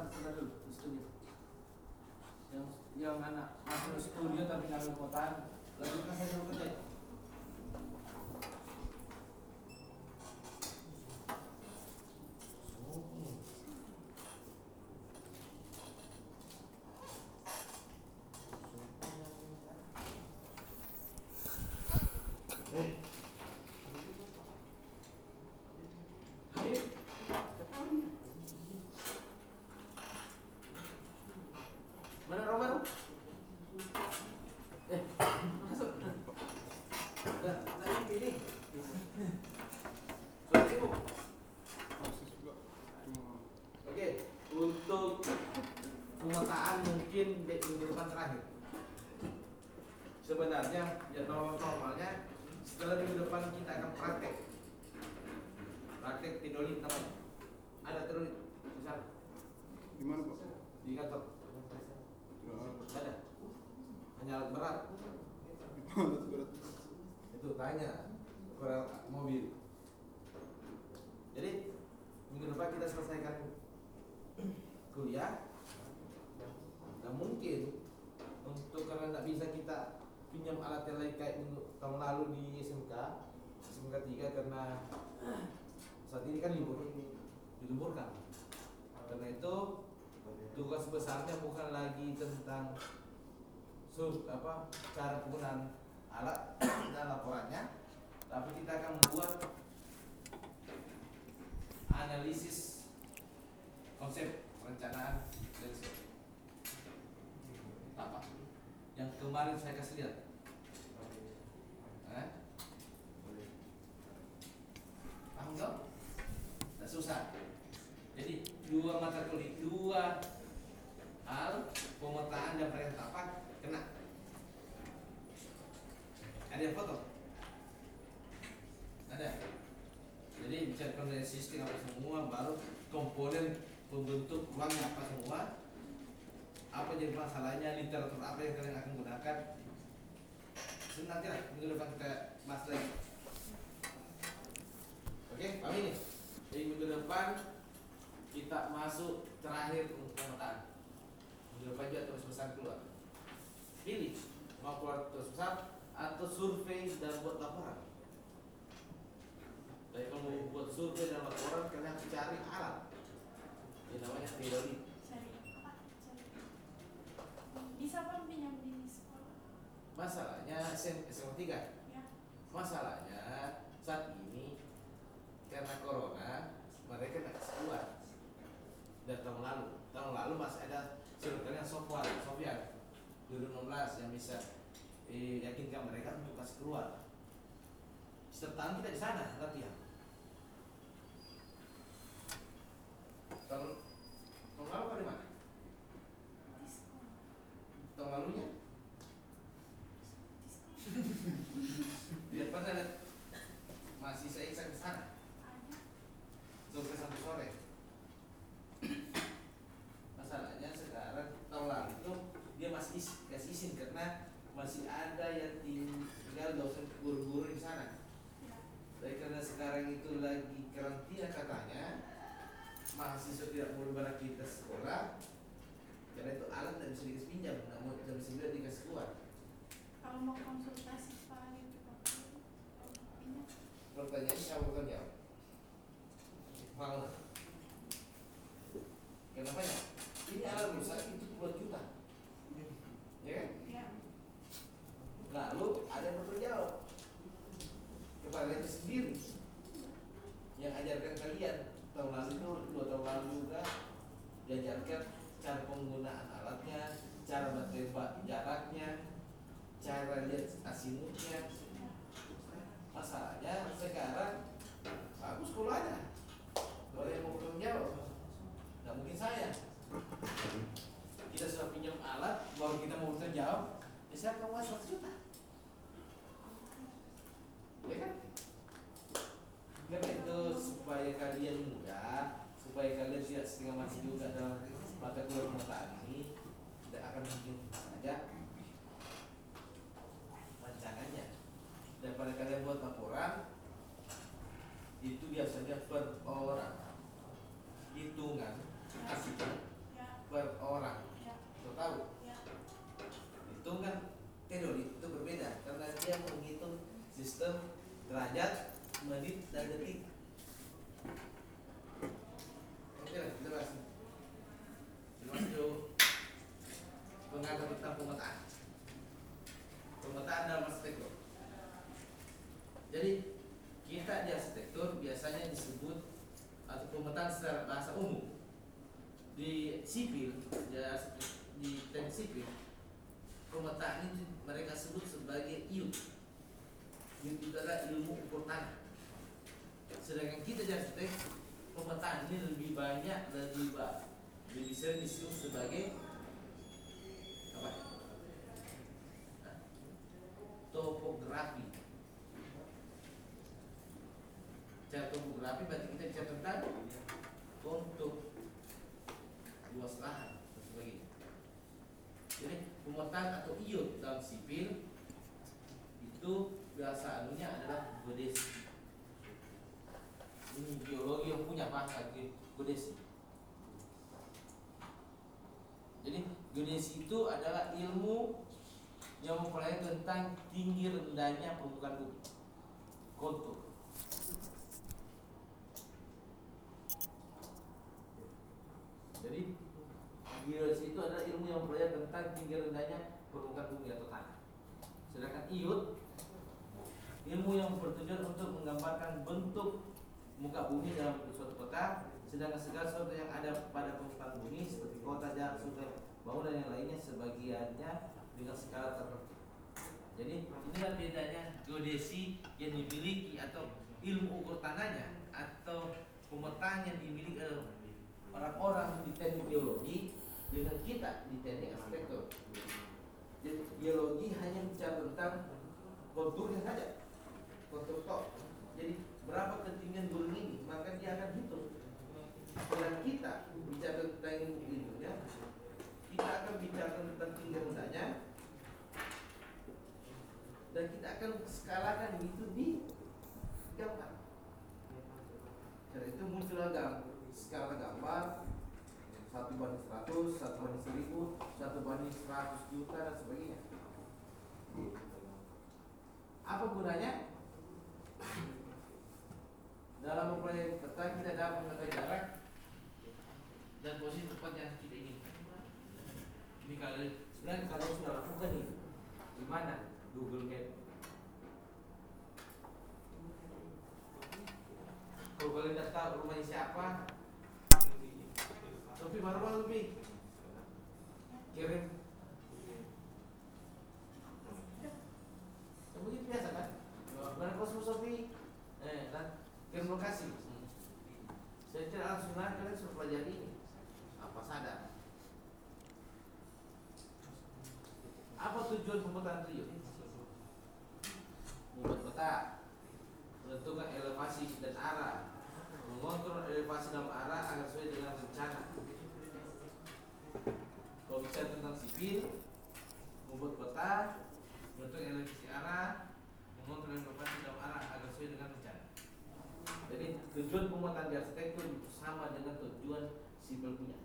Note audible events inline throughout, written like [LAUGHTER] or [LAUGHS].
sebentar dulu di studio yang yang anak masuk studio tapi nggak ambil kuotaan lanjutkan saja dulu kerja Mana Roman? Eh, masuk. Nah, nah ini ini. Sudah sibuk. Oke, untuk pemetaan mungkin di minggu depan terakhir. Sebenarnya jadwal normalnya setelah minggu depan kita akan praktek. Praktek tidolit namanya. Ada tidolit misal Di mana Pak? di kantor. Ya, Ada. Hanya alat berat. di mana tuh berat? Itu tanya ukuran mobil. Jadi minggu depan kita selesaikan kuliah. Dan mungkin untuk karena kita pinjam alat yang lain kayak minggu tahun lalu di SMK, SMK 3 karena saat ini kan libur, diliburkan. Karena itu tugas besarnya bukan lagi tentang sub apa cara penggunaan alat dan laporannya tapi kita akan membuat analisis konsep perencanaan dan sebagainya. Yang kemarin saya kasih lihat. Eh? paham dong? Tidak susah. Jadi dua mata kuliah dua hal pemetaan dan penetapan kena. Ada yang foto? Ada. Jadi bicarakan dari sistem apa semua baru komponen pembentuk ruangnya apa semua apa jadi masalahnya literatur apa yang kalian akan gunakan? Nanti lah minggu depan kita bahas lagi. Oke paham ini? Jadi minggu depan kita masuk terakhir untuk pemetaan. Minggu depan juga terus besar keluar. Pilih mau keluar terus besar atau survei dan buat laporan. Jadi kalau mau buat survei dan laporan kalian harus cari alat. Yang namanya teori Cari apa? Cari. Bisa kan pinjam di sekolah? Masalahnya SM, SMA 3 Ya. masalahnya saat ini karena corona mereka tidak keluar. Dari tahun lalu. Tahun lalu masih ada circle-nya Sofwan Sofyan 2016 yang bisa eh, yakinkan mereka untuk kasih keluar. Setiap tahun kita di sana latihan Jadi kita di arsitektur biasanya disebut atau pemetaan secara bahasa umum. Di sipil di, di teknik sipil pemetaan ini mereka sebut sebagai ilmu. Ilmu itu adalah ilmu ukur tanah. Sedangkan kita di arsitek pemetaan ini lebih banyak lebih bah, lebih sering disebut sebagai apa? Topografi. Tentang tinggi rendahnya permukaan bumi. Kontur. Jadi geologi itu adalah ilmu yang mempelajari tentang tinggi rendahnya permukaan bumi atau tanah. Sedangkan iut ilmu yang bertujuan untuk menggambarkan bentuk muka bumi dalam suatu kota, sedangkan segala sesuatu yang ada pada permukaan bumi seperti kota, jalan, sungai, bangunan yang lainnya sebagiannya dengan skala tertentu. Jadi inilah bedanya geodesi yang dimiliki atau ilmu ukur tanahnya atau pemetaan yang dimiliki oleh orang-orang di teknik geologi dengan kita di teknik arsitektur. Jadi geologi hanya bicara tentang konturnya saja, kontur. Jadi berapa ketinggian gunung ini, maka dia akan hitung. Dan kita bicara tentang ilmu ilmunya, kita akan bicara tentang tinggi rendahnya, dan kita akan skalakan itu di gambar. Karena itu muncullah gam- skala gambar satu banding seratus, satu banding seribu, satu banding seratus juta dan sebagainya. Apa gunanya? Dalam mempelajari peta kita dapat mengetahui jarak dan posisi tempat yang kita inginkan. Ini kalau sebenarnya kalau sudah lakukan nih, di mana Google Map? Kalau kalian tahu rumahnya siapa, Sofi baru Sofi kirim. Ya, begitu biasa kan? Mana kosmo Sofi? Eh, dan kirim lokasi. Saya tidak langsung nanya kalian suruh pelajari ini. Apa sadar? Apa tujuan pemetaan Rio? Membuat peta, menentukan elevasi dan arah, mengontrol elevasi dalam arah agar sesuai dengan rencana. Kalau bicara tentang sipil, membuat peta, menentukan elevasi arah, mengontrol elevasi dalam arah agar sesuai dengan rencana. Jadi tujuan pemetaan di arsitektur sama dengan tujuan sipil punya.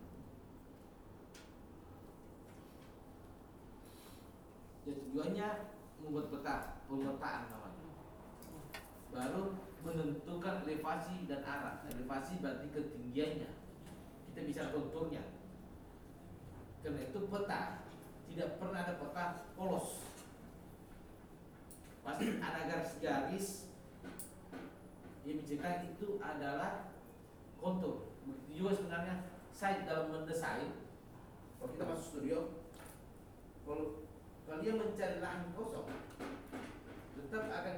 Ya, tujuannya membuat peta, pemetaan namanya. Baru menentukan elevasi dan arah. Elevasi berarti ketinggiannya. Kita bisa konturnya. Karena itu peta tidak pernah ada peta polos. Pasti ada garis-garis yang menceritakan itu adalah kontur. Begitu juga sebenarnya saya dalam mendesain. Kalau kita masuk studio, kalau kalian mencari lahan kosong, tetap akan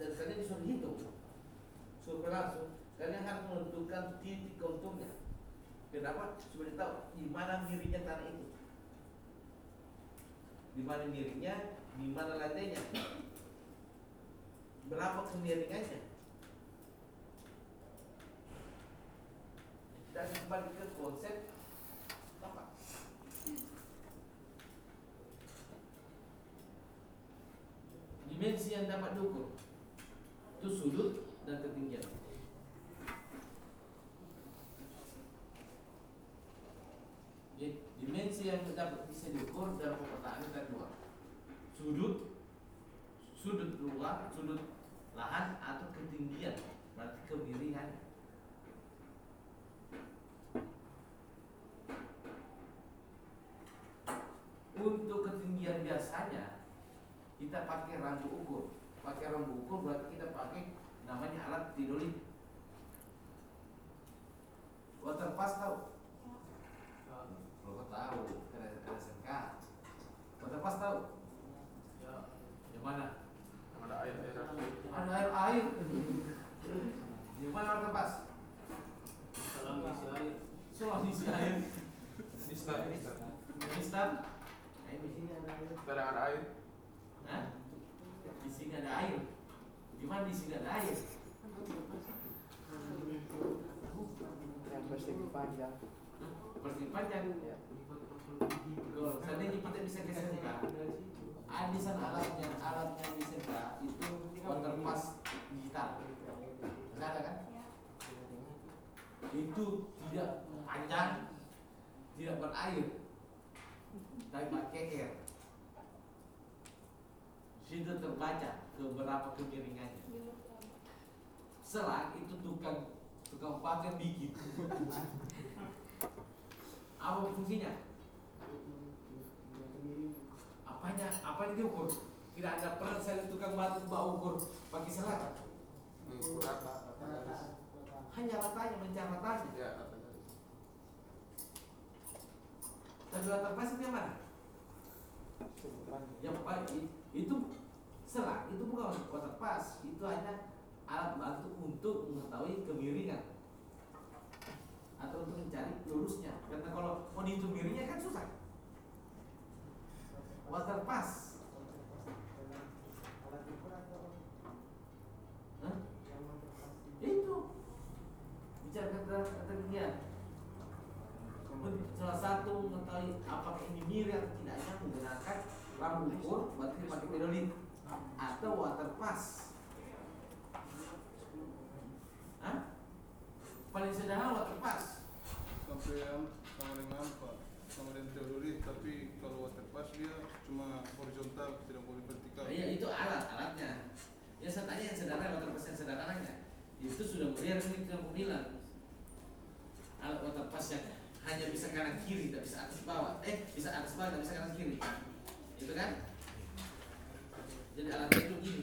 dan kalian disuruh hitung, suruh langsung. Kalian harus menentukan titik konturnya. Kenapa? Supaya tahu di mana miringnya tanah itu, di mana miringnya, di mana lantainya, berapa kemiringannya. Dan kembali ke konsep apa? Dimensi yang dapat diukur itu sudut dan ketinggian. Dimensi yang dapat bisa diukur dalam pemetaan ada dua. Sudut, sudut luar, sudut lahan atau ketinggian, berarti kemiringan. kita pakai rambu ukur pakai rambu ukur berarti kita pakai namanya alat tidolit water pass tau? Ya. kau tahu ada ada SMK water pass tau? ya mana ada air ada air air di mana water pass Salam isi air. Salam isi air. Nista. Nista. Air di sini ada air. Ada air. Hah? Di sini ada air. Di mana di sini ada air? yang panjang Bersih panjang. ya Kalau seandainya kita bisa di sana alatnya, alatnya di SMK itu waterpass digital. Nggak ada kan? Itu tidak panjang, tidak berair, tapi pakai air. Sudah terbaca beberapa kemiringannya. Selang itu tukang tukang pakai bikin. Apa fungsinya? Apanya? Apa yang diukur? Tidak ada pernah saya lihat tukang batu bawa ukur pakai selang. Hanya ratanya mencari ratanya. Ya, pass itu yang mana? Yang pagi itu selang itu bukan water pass, itu hanya alat bantu untuk mengetahui kemiringan atau untuk mencari lurusnya. Karena kalau mau dihitung miringnya kan susah. Water pass. Hah? Itu bicara kata kata dia. Salah satu mengetahui apakah ini miring atau tidaknya menggunakan ram ukur berarti pakai pedolit atau water pass. Hah? Paling sederhana water pass. Sampai yang sama dengan apa? Sama dengan teodolit, tapi kalau waterpass dia cuma horizontal, tidak boleh vertikal. Iya itu alat alatnya. Ya saya tanya yang sederhana water pass yang sederhananya itu sudah modern itu yang aku bilang. Alat water pass yang hanya bisa kanan kiri tidak bisa atas bawah. Eh bisa atas bawah tidak bisa kanan kiri. Itu kan? Jadi alatnya itu gini.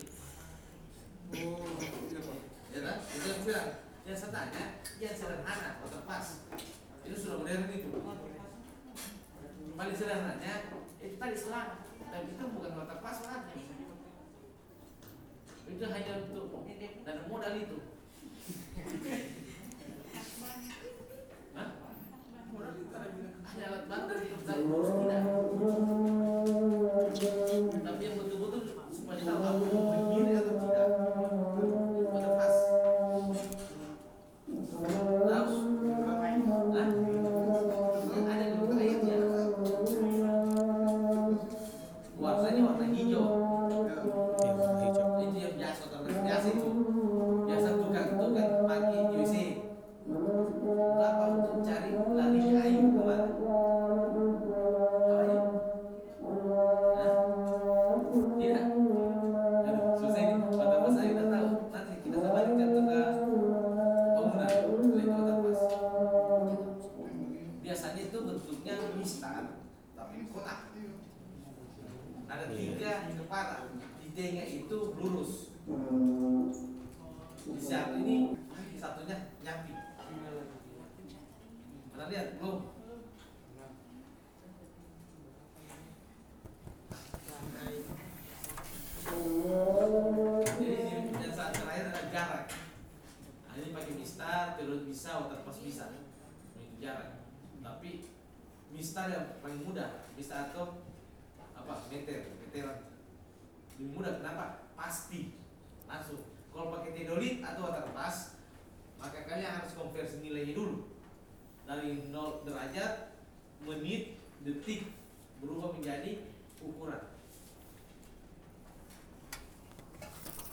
Oh, iya pak. Ya kan? Itu yang aku bilang. Yang saya tanya yang sederhana water pass itu sudah modern itu. Paling sederhananya itu tadi selang. Tapi itu bukan water pass lagi. Itu hanya untuk dan modal itu. Hah? Hanya alat bantu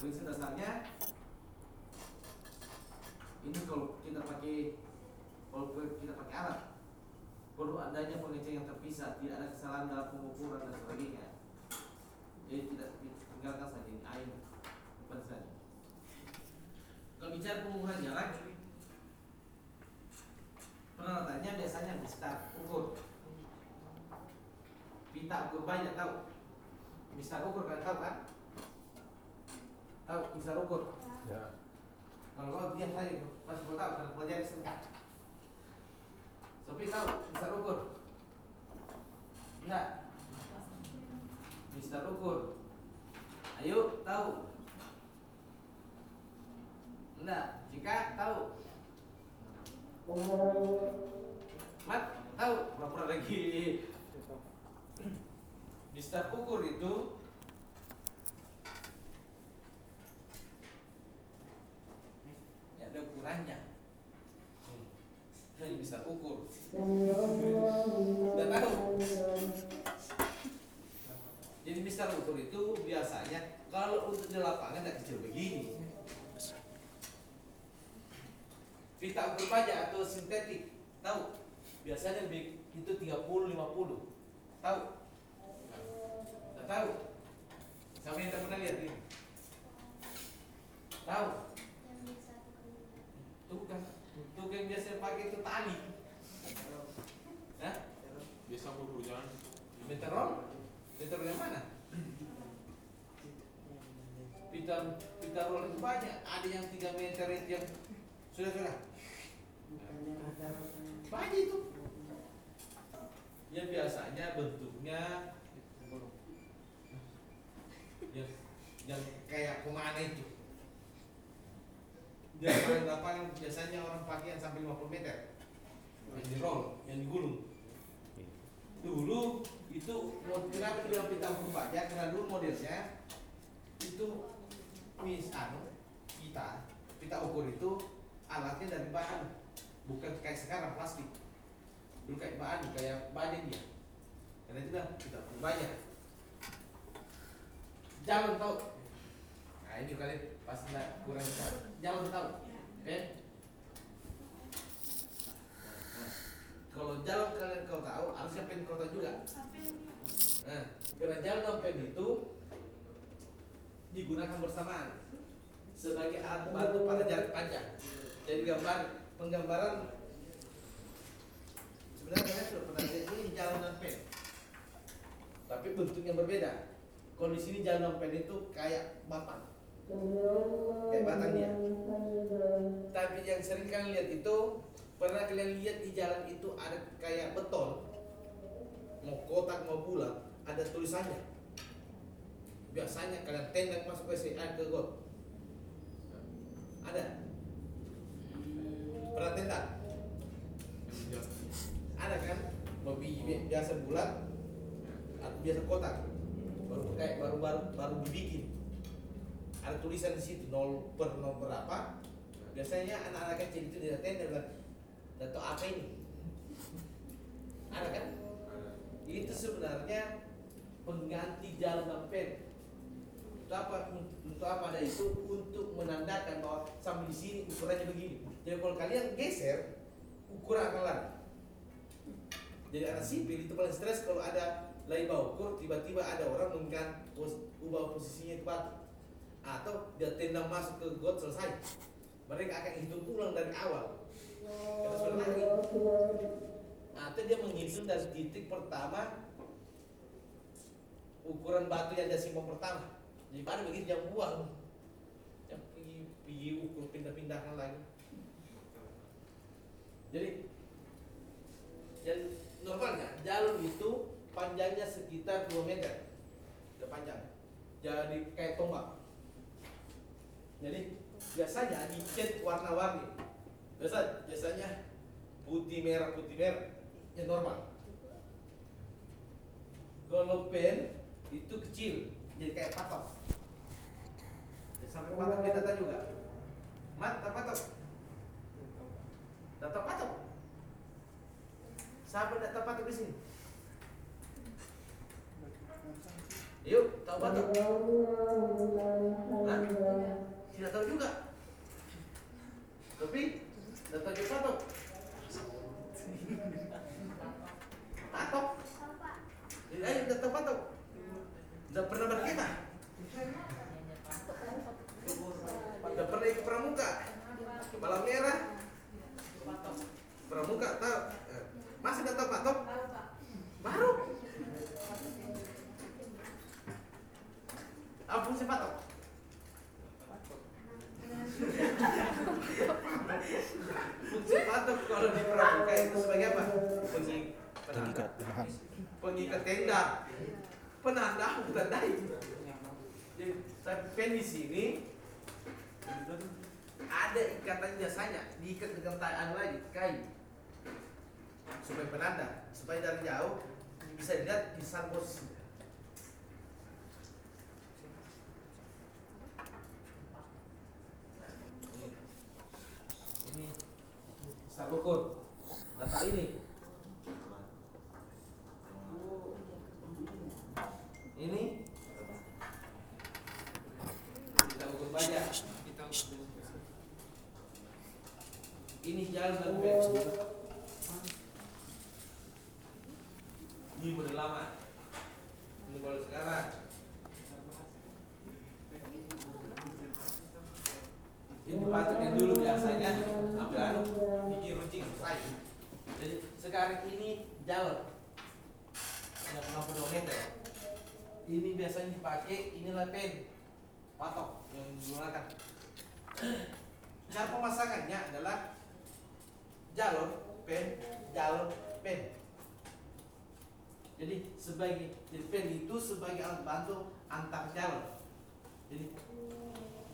Prinsip dasarnya ini kalau kita pakai kalau kita pakai alat perlu adanya pengecekan yang terpisah, tidak ada kesalahan dalam pengukuran dan sebagainya. Jadi tidak tinggalkan saja ini air depan saja. Kalau bicara pengukuran jarak, peralatannya biasanya mistar ukur. Pita ukur banyak tahu. Mistar ukur kan tahu kan? أو إنسان ركض kalau dia saya pas gue tahu kalau pelajari singkat tapi tahu bisa ukur enggak bisa ukur ayo tahu enggak jika tahu mat tahu pura-pura lagi. Bisa ukur itu. Ada ukurannya. Hmm. Nah, ini bisa ukur. Dan tahu. Jadi misal ukur itu biasanya kalau untuk di lapangan tidak kecil begini. Pita ukur baja atau sintetik. Tahu? Biasanya lebih itu 30 50 tahu? Tahu. Sama yang tak pernah lihat ini. Tahu Yang biasa tukang tuh kan tuh yang biasa pakai itu tali Hah? Biasa buru jangan. meteron meteron yang mana? Pita pita roll itu banyak. Ada yang 3 meter itu yang sudah sudah. Banyak itu. Ya biasanya bentuknya yang yang kayak ke mana itu di lapangan lapangan biasanya orang pakai yang sampai 50 meter. Yang di roll yang digulung dulu itu kenapa dibilang pita ukur baja karena dulu modelnya itu mis anu kita pita ukur itu alatnya dari bahan bukan kayak sekarang plastik. Dulu kayak bahan kayak baja dia. Karena itu ukur baja jalan tau nah ini kali pas kurang tahu jalan tau eh Nah, kalau jalan kalian kau tahu harusnya pen kau tahu juga. Nah, karena jalan dan pen itu digunakan bersamaan sebagai alat bantu pada jarak panjang. Jadi gambar penggambaran sebenarnya kalian sudah pernah lihat ini jalan dan pen, tapi bentuknya berbeda. Kalau di sini jalan dan pen itu kayak batang, kayak batang dia. Tapi yang sering kalian lihat itu pernah kalian lihat di jalan itu ada kayak beton, mau kotak mau bulat, ada tulisannya. Biasanya kalian tendang masuk ke WC ke got. Ada. Pernah tendang? Ada kan? Bi- biasa bulat, atau biasa kotak. Baru kayak baru baru baru dibikin. Ada tulisan di situ nol per nol berapa. Biasanya anak-anak kecil itu tendang dan dan tahu apa ini? Ada kan? itu sebenarnya pengganti jalan pen untuk apa untuk apa ada itu untuk menandakan bahwa sampai di sini ukurannya begini jadi kalau kalian geser ukuran akan jadi anak sipil itu paling stres kalau ada lagi bawa ukur tiba-tiba ada orang mengganti ubah posisinya ke batu atau dia tendang masuk ke got selesai. Mereka akan hitung ulang dari awal. Lari atau dia menghitung dari titik pertama ukuran batu yang dia simpan pertama. Jadi pada begitu dia buang. Yang pergi, pergi ukur pindah-pindahkan lagi. Jadi yang normalnya jalur itu panjangnya sekitar 2 meter. Udah panjang. Jadi kayak tombak jadi biasanya dicat warna-warni. Biasa biasanya putih merah putih merah. Yang normal. Kalau pen itu kecil. Jadi kayak patok. Sampai patok kita tahu juga. Mat tak patok. Tak patok. Siapa tidak tahu patok di sini? Yuk tahu patok. Hah? Tidak tahu juga. Tapi tahu juga patok jadi ayo tidak tahu patok tidak pernah berkita tidak pernah ikut pramuka. Kepala merah. Pramuka tahu. Eh, masih tahu patok baru apa fungsi patok fungsi patok kalau di pramuka itu sebagai apa fungsi penanda pengikat tenda penanda bukan dai jadi tapi di sini ada ikatan jasanya diikat dengan tangan lagi kayu supaya penanda supaya dari jauh bisa dilihat di sana posisinya. Ini, saya ukur ini. Ini kita ukur banyak. Ini jalan dan bed. Ini model lama. Ini model sekarang. Ini patutnya dulu biasanya ambil anu bikin runcing selesai. Jadi sekarang ini jalur yang 60 meter. Ini biasanya dipakai inilah pen patok yang digunakan. Cara pemasangannya adalah jalur pen jalur pen. Jadi sebagai jadi pen itu sebagai alat bantu antar jalur. Jadi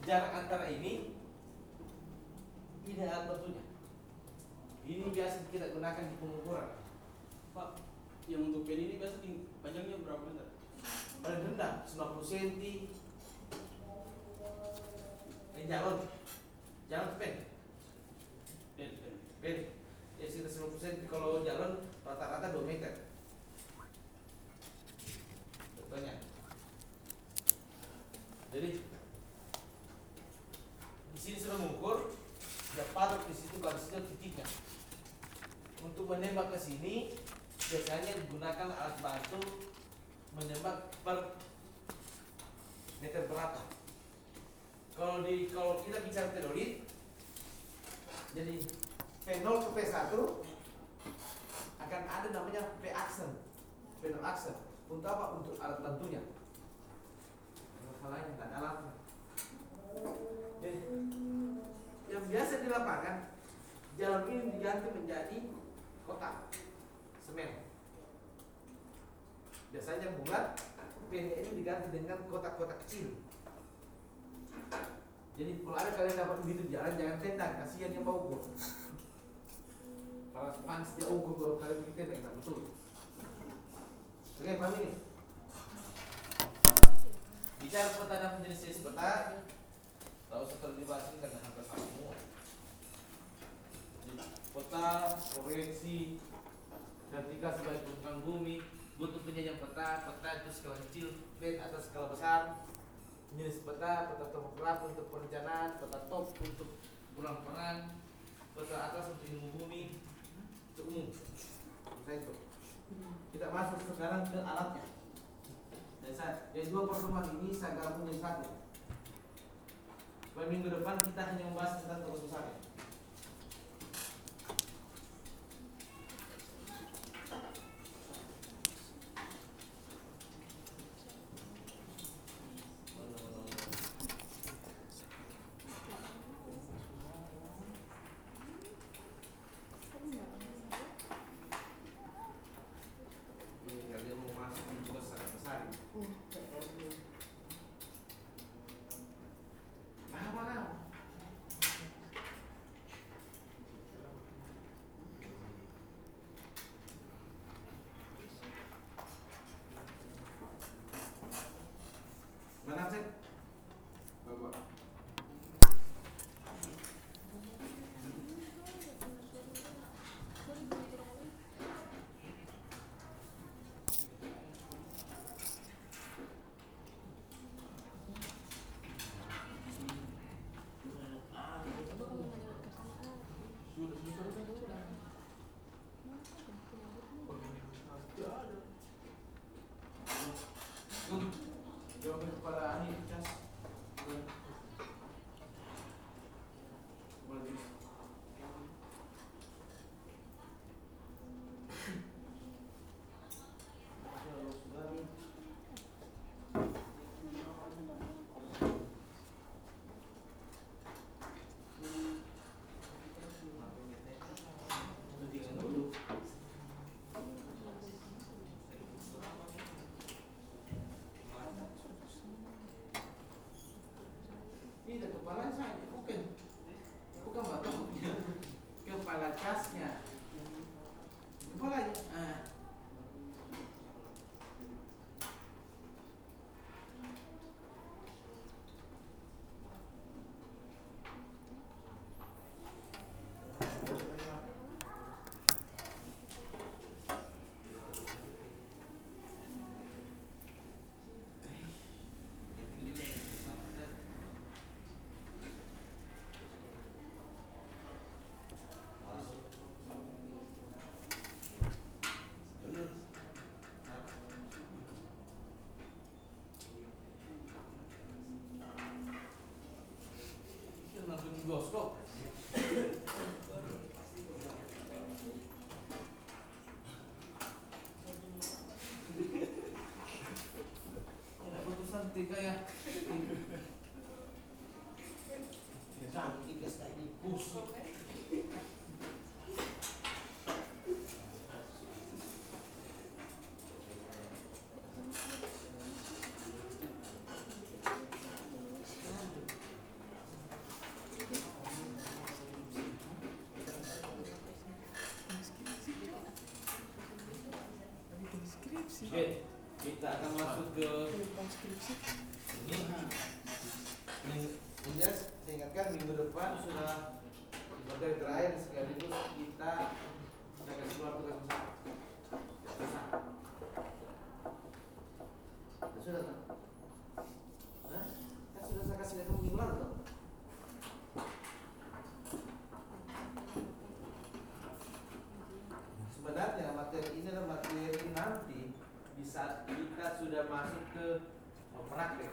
jarak antara ini ini alat bantunya. Ini biasa kita gunakan di pengukuran. Pak, yang untuk pen ini biasa panjangnya berapa meter? Paling rendah 90 cm. Ini jalur jalur Pen, pen ya sekitar 90 cm kalau jalan rata-rata 2 meter. Contohnya. Jadi di sini sudah mengukur, sudah patok di situ garis itu titiknya. Untuk menembak ke sini biasanya digunakan alat bantu menembak per meter berapa. Kalau di kalau kita bicara telorit, jadi P0 ke P1 akan ada namanya P aksen, P0 aksen. Untuk apa? Untuk alat bantunya. Masalahnya nggak ada alatnya. Jadi, yang biasa di lapangan jalan ini diganti menjadi kotak semen. Biasanya bulat, pen ini diganti dengan kotak-kotak kecil. Jadi kalau ada kalian dapat begitu jalan jangan tendang, kasihan yang bau ukur. Panas dia ukur kalau kalian begitu tendang nggak betul. Oke, paham ini? Bicara peta dan jenis-jenis peta, tak usah terlalu dibahas ini karena hampir sama semua. Peta, proyeksi, vertikal sebagai permukaan bumi, bentuk penjajah peta, peta itu skala kecil, plate atau skala besar, jenis peta, peta topografi untuk perencanaan, peta top untuk pulang perang, peta atas untuk ilmu bumi, itu umum. Saya itu. Kita masuk sekarang ke alatnya. Dan saya, yang dua pertemuan ini saya gabung jadi satu. Supaya minggu depan kita hanya membahas tentang terus. kepala saya bukan. Bukan batangnya [LAUGHS] kepala casnya kepala ah. тикає. Там тільки стайні курс. Shit. Kita akan masuk ke ini. Ini saya ingatkan minggu depan sudah materi terakhir sekaligus kita akan keluar tugas. Ya Sudah kan? Hah? Kan sudah saya kasih lihat minggu lalu toh? Sebenarnya materi ini adalah materi nanti di saat kita sudah masuk ke praktek.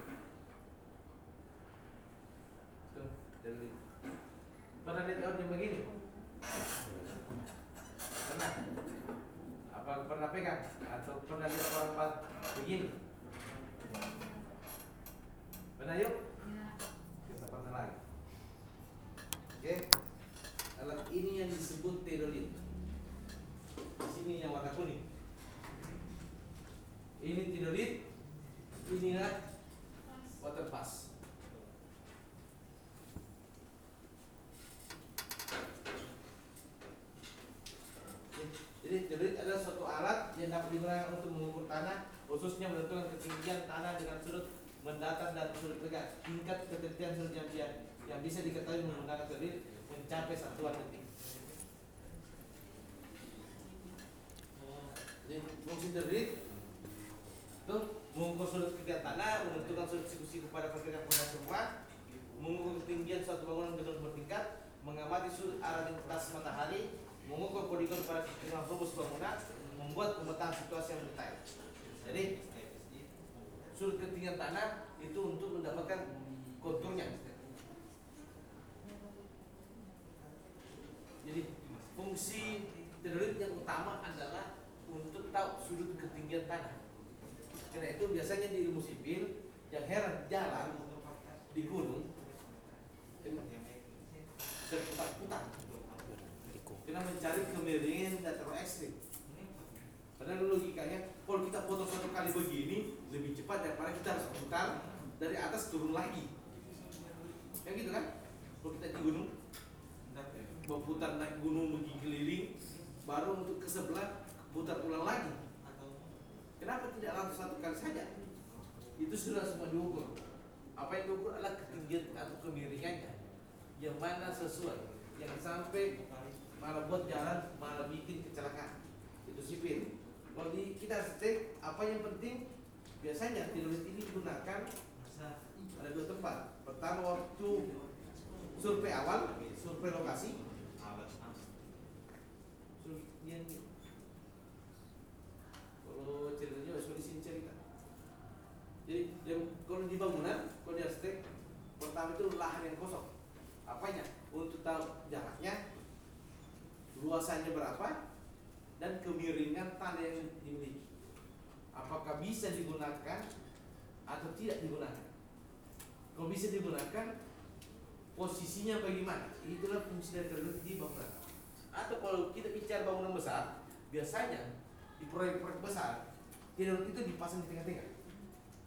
Tuh, dari pernah lihat orang yang begini? Pernah? Apa pernah pegang? Atau pernah lihat orang pas begini? Pernah yuk? Kita pernah lagi. Oke. Alat ini yang disebut teodolit. Di sini yang warna kuning. Ini teodolit. Inilah water pass. Jadi teodolit adalah suatu alat yang dapat digunakan untuk mengukur tanah, khususnya menentukan ketinggian tanah dengan sudut mendatar dan sudut tegak. Tingkat ketelitian sudut yang, yang, bisa diketahui menggunakan teodolit mencapai satuan detik. Jadi fungsi teodolit itu mengukur sudut ketinggian tanah, menentukan sudut siku-siku pada pergerakan fondasi rumah, mengukur ketinggian suatu bangunan gedung bertingkat, mengamati sudut arah lintas matahari, mengukur poligon pada ketinggian rumus bangunan, membuat pemetaan situasi yang detail. Jadi sudut ketinggian tanah itu untuk mendapatkan konturnya. Jadi fungsi teodolit yang utama adalah untuk tahu sudut ketinggian tanah. Karena itu biasanya di ilmu sipil yang heran jalan di gunung terputar-putar. Kita mencari kemiringan dan terlalu ekstrim. Padahal logikanya kalau kita foto satu kali begini lebih cepat daripada kita harus putar dari atas turun lagi. Kan gitu kan? Kalau kita di gunung mau putar naik gunung begini keliling baru untuk ke sebelah putar ulang lagi. Kenapa tidak langsung satu kali saja? Itu sudah semua diukur. Apa yang diukur adalah ketinggian atau kemiringannya yang mana sesuai, yang sampai malah buat jalan malah bikin kecelakaan. Itu sipil. Kalau di kita arsitek, apa yang penting biasanya teodolit ini digunakan ada dua tempat. Pertama waktu survei awal, survei lokasi. Survei kalau ceritanya harus di sini cerita. Jadi yang kalau di bangunan, kalau di arsitek, pertama itu lahan yang kosong. Apanya? Untuk tahu jaraknya, luasannya berapa, dan kemiringan tanah yang dimiliki. Apakah bisa digunakan atau tidak digunakan? Kalau bisa digunakan, posisinya bagaimana? Itulah fungsi dari teodolit di bangunan. Atau kalau kita bicara bangunan besar, biasanya di proyek-proyek besar teodolit itu dipasang di tengah-tengah.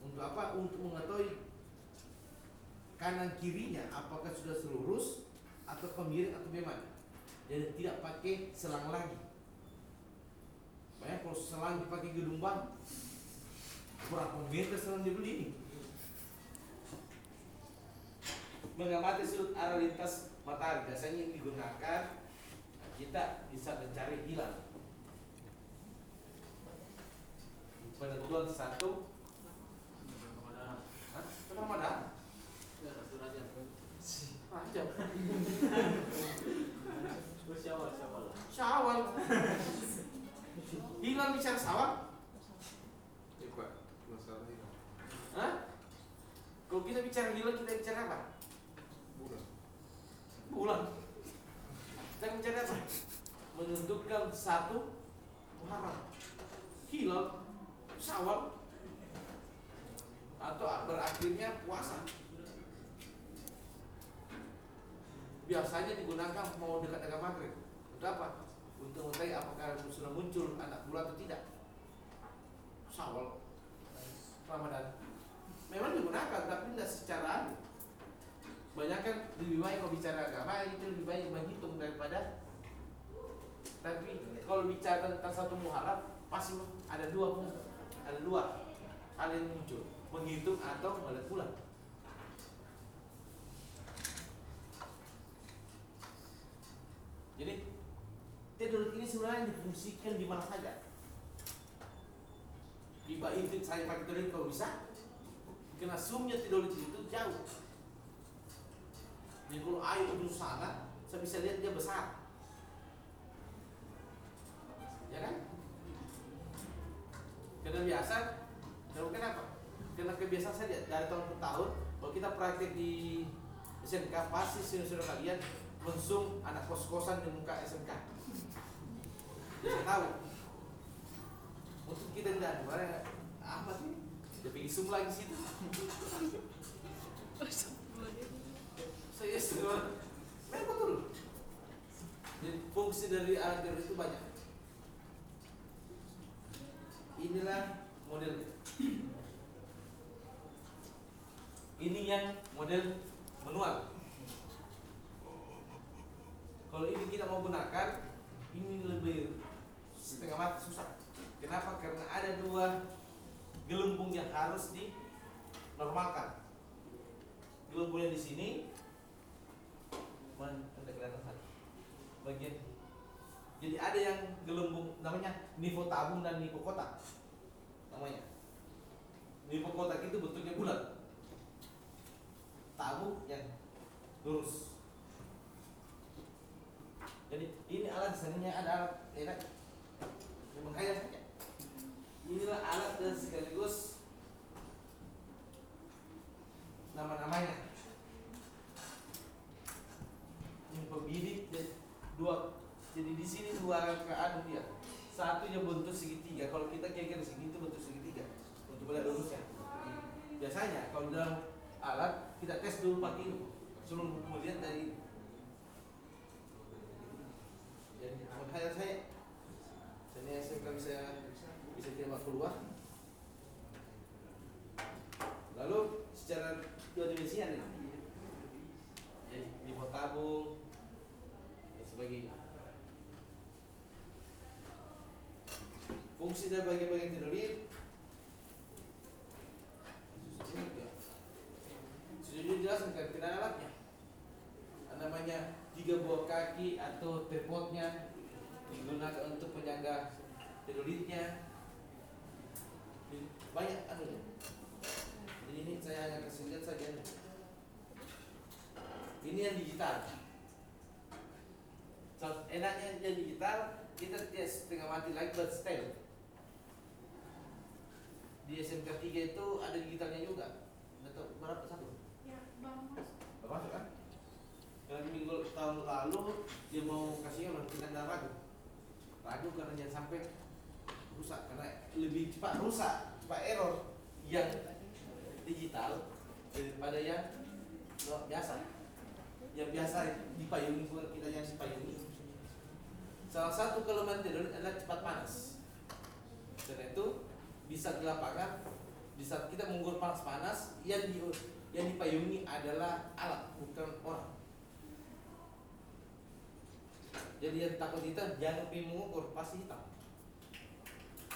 Untuk apa? Untuk mengetahui kanan kirinya apakah sudah selurus atau kemiring atau bagaimana. Jadi tidak pakai selang lagi. Banyak kalau selang dipakai gedung bang, berapa meter selang dibeli ini? Mengamati sudut arah lintas matahari biasanya ini digunakan kita bisa mencari hilal. Penentuan satu Hah? Itu Ramadan? Rajab. Syawal. Hilal bicara syawal? Iya Pak, masalah ini Hah? Kalau kita bicara hilal kita bicara apa? bulan. Bulan. Kita bicara apa? Menentukan satu Muharram. Hilal, syawal, atau berakhirnya puasa. Biasanya digunakan mau dekat dengan maghrib. Untuk apa? Untuk mengetahui apakah sudah muncul anak bulan atau tidak. Syawal, Ramadan. Memang digunakan, tapi tidak secara anu. Banyak kan lebih baik kalau bicara agama itu lebih baik menghitung daripada tapi kalau bicara tentang satu muharram pasti ada dua pun ada dua hal yang muncul menghitung atau bulan jadi tedolit ini sebenarnya difungsikan di mana saja. Di itu saya pakai tedolit kalau bisa karena zoomnya tedolit itu jauh. Jadi kalau air ujung sana saya bisa lihat dia besar. Ya kan karena biasa kalau kenapa? Karena kebiasaan lihat dari tahun ke tahun kalau kita praktek di SMK pasti saudara kalian mensum anak kos-kosan di muka SMK saya tahu. Untuk kita tidak mana apa sih? Dia pergi zoom lagi situ. Saya semua memang betul jadi fungsi dari alat itu banyak inilah modelnya ini yang model manual. Kalau ini kita mau gunakan ini lebih setengah mati susah. Kenapa? Karena ada dua gelembung yang harus dinormalkan. Gelembung yang di sini bagian jadi ada yang gelembung namanya nifo tabung dan nifo kotak. Namanya. Nifo kotak itu bentuknya bulat. Tabung yang lurus. Jadi ini alat sebenarnya ada alat ya kan memang kaya saja inilah alat dan sekaligus nama-namanya ini pembidik dan dua jadi di sini dua rangkaian dia satunya bentuk segitiga kalau kita kira-kira segini itu bentuk segitiga untuk melihat lurusnya biasanya kalau dalam alat kita tes dulu pakai ini sebelum melihat dari jadi menghayal saya saya saya nggak bisa bisa tembak keluar lalu secara dua dimensian ini jadi di tabung dan sebagainya fungsi dari bagian-bagian tiroid sudah dijelaskan kan tidak alatnya namanya tiga buah kaki atau tripodnya digunakan untuk penyangga tiroidnya banyak anunya jadi ini saya hanya kasih lihat saja ini yang digital so, enaknya yang digital kita tes setengah mati lagi buat style di SMK 3 itu ada digitalnya juga Atau berapa satu? Ya, bang Mas. Bapak masuk kan? Karena minggu tahun lalu dia mau kasihnya kita tidak ragu Ragu karena jangan sampai rusak Karena lebih cepat rusak, cepat error Yang digital daripada yang no, biasa Yang biasa dipayungi kita yang dipayungi Salah satu kelemahan tidur adalah cepat panas Karena itu di saat di lapangan di saat kita mengukur panas-panas yang di, yang dipayungi adalah alat bukan orang. Jadi yang takut hitam jangan pergi mengukur pasti hitam.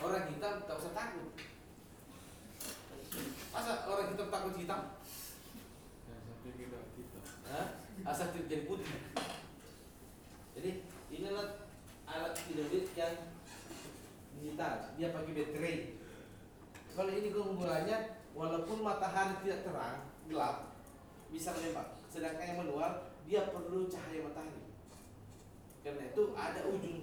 Orang hitam tak usah takut. Masa orang hitam takut hitam? Hah? asal tidak jadi putih. Jadi inilah alat tiroid yang digital. Dia pakai baterai kalau ini keunggulannya walaupun matahari tidak terang gelap bisa menembak. Sedangkan yang manual dia perlu cahaya matahari. Karena itu ada ujung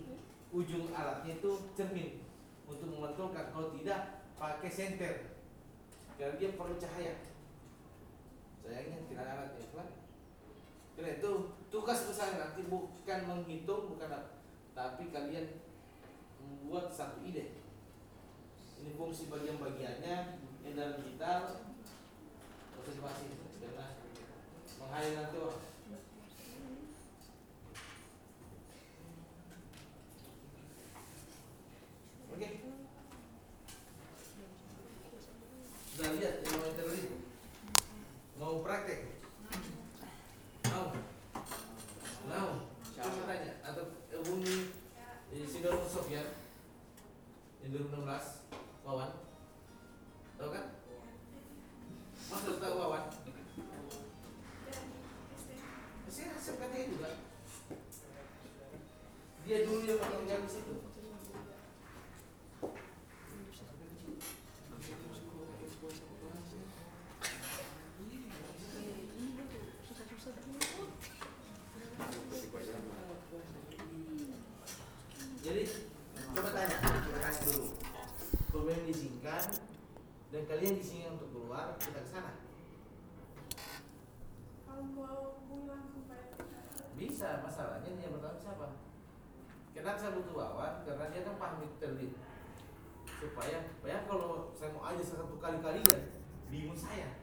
ujung alatnya itu cermin untuk memantulkan kalau tidak pakai senter. Karena dia perlu cahaya. Sayangnya tidak ada alatnya karena itu tugas besar nanti bukan menghitung bukan tapi kalian membuat satu ide ini fungsi bagian-bagiannya yang dalam digital observasi karena menghayal nanti orang oke. Sudah lihat yang mau teroris mau praktek? Mau? Mau? Coba tanya? Atau hubungi di Sidor Sofian di 2016 Dia dulu yang tinggal di situ. Jadi coba tanya, coba tanya dulu. Kalau memang diizinkan dan kalian diizinkan untuk keluar, kita ke sana. Kalau mau pulang sampai Bisa, masalahnya yang pertama siapa? Kenapa saya butuh Wawan? Karena dia kan paham itu terlebih Supaya, supaya kalau saya mau aja satu kali kalian bingung saya.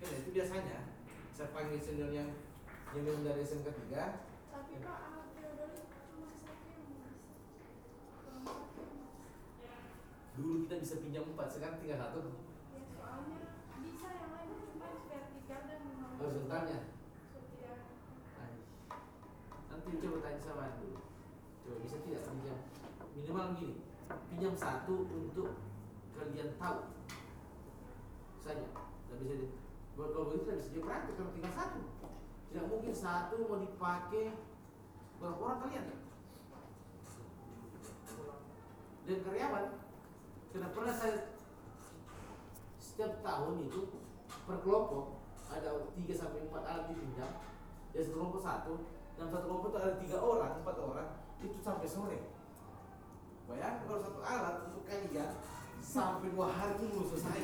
Kan itu biasanya saya panggil senior yang yang dari SMK 3 Tapi Pak anak Theodori yang bisa. dulu kita bisa pinjam empat, sekarang tinggal satu. Ya soalnya bisa yang lain cuma vertikal dan Horizontalnya. Setia. Ay. Nanti coba tanya sama dulu. Coba bisa tidak pinjam minimal gini, pinjam satu untuk kalian tahu saja. Tidak bisa di, kalau begitu tidak bisa dipraktek kalau tinggal satu. Tidak mungkin satu mau dipakai berapa orang kalian? Dan karyawan, tidak pernah saya setiap tahun itu per kelompok ada 3 sampai 4 alat dipinjam dan satu kelompok satu dalam satu kelompok itu ada tiga orang empat orang itu sampai sore bayangkan kalau satu alat untuk kalian sampai dua hari itu belum selesai.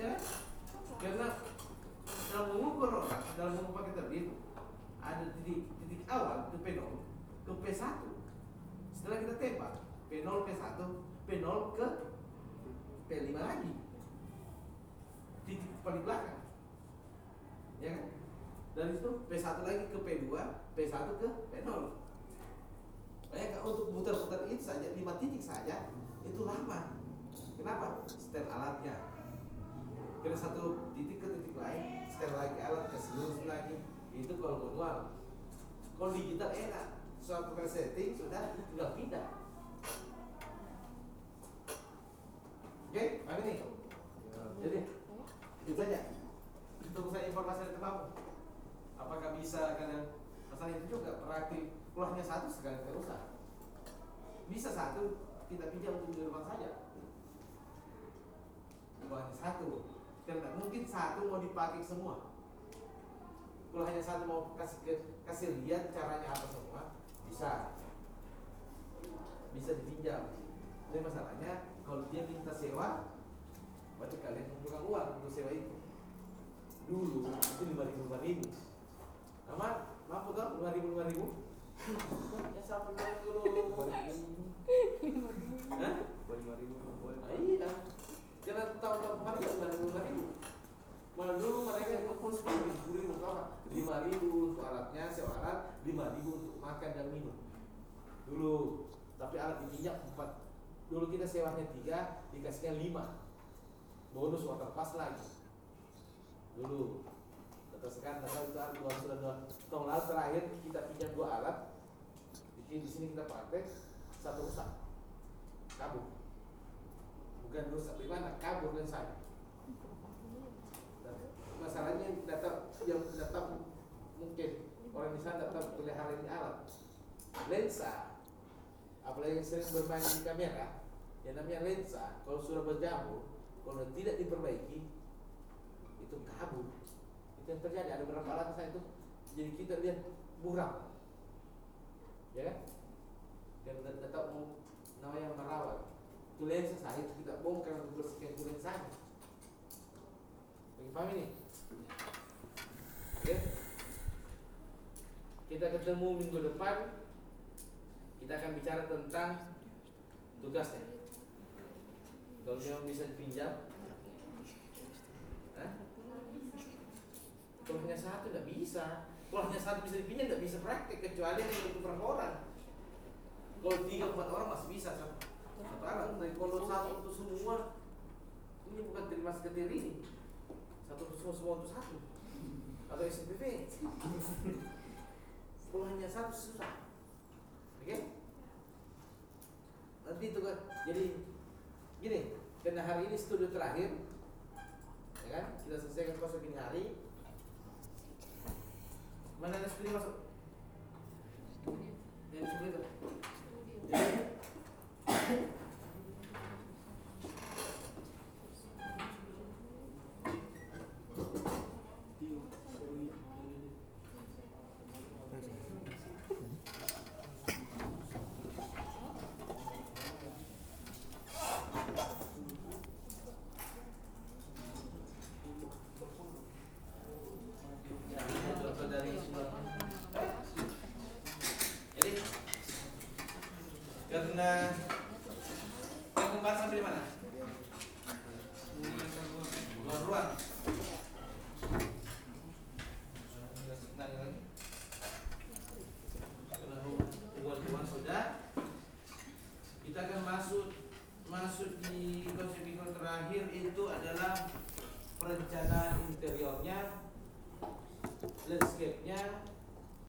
Ya kan? karena dalam mengukur dalam mengukur pakai terbit ada titik titik awal itu P0 ke P1 setelah kita tembak P0 P1 P0 ke P5 lagi. Titik paling belakang. Ya kan? Dari itu P1 lagi ke P2 P1 ke P0 Bayangkan untuk muter-muter itu saja lima titik saja itu lama. Kenapa? Setel alatnya. Dari satu titik ke titik lain setel lagi alat ke seluruh lagi. Itu kalau manual. Kalau digital enak. Suatu kali setting sudah tinggal pindah. Oke paham ini jadi itu saja. Tunggu saya informasi dari kamu. Apakah bisa kalian masalah itu juga praktik keluarnya satu sekali usah bisa satu kita pinjam untuk di rumah saja. Keluarnya satu karena mungkin satu mau dipakai semua. Kalau hanya satu mau kasih kasih lihat caranya apa semua bisa. Bisa dipinjam. Jadi masalahnya kalau dia minta sewa berarti kalian mengumpulkan uang untuk sewa itu. Dulu itu lima ribu lima ribu. Amat, mampu kan lima ribu lima ribu? Kan dulu ribu, ribu ribu untuk alatnya, ribu untuk makan dan minum. Dulu, tapi alat. Dulu kita sewanya tiga, dikasihnya lima. Bonus water pass lagi. Dulu, Terus sekarang tahu itu dua sudah dua tahun lalu terakhir kita pinjam dua alat. Di, sini kita praktek satu rusak, kabur. Bukan rusak di mana, kabur dan saya. Masalahnya data yang data mungkin. Orang di sana tetap pelihara ini alat. Lensa. Apalagi yang sering bermain di kamera yang namanya lensa kalau sudah berjamur kalau tidak diperbaiki itu kabur. Itu yang terjadi. Ada beberapa saya itu jadi kita lihat buram ya kan? Dan tidak mau namanya merawat. Itu lensa saya itu kita bongkar untuk bersihkan itu lensanya bagi paham ini oke kita ketemu minggu depan. Kita akan bicara tentang tugasnya. Kalau memang bisa dipinjam. Hah? Kalau hanya satu tidak bisa. Kalau hanya satu bisa dipinjam tidak bisa praktek kecuali yang itu berapa orang. Kalau tiga empat orang masih bisa satu. Satu alat. Tapi kalau satu untuk semua ini bukan terima sekretari ini. Satu untuk semua semua untuk satu. Atau SPP. Kalau hanya satu susah. Oke? Nanti itu kan jadi gini karena hari ini studi terakhir ya kan? Kita selesaikan kosong ini hari. Mana ada studi masuk? Yang sebelah itu.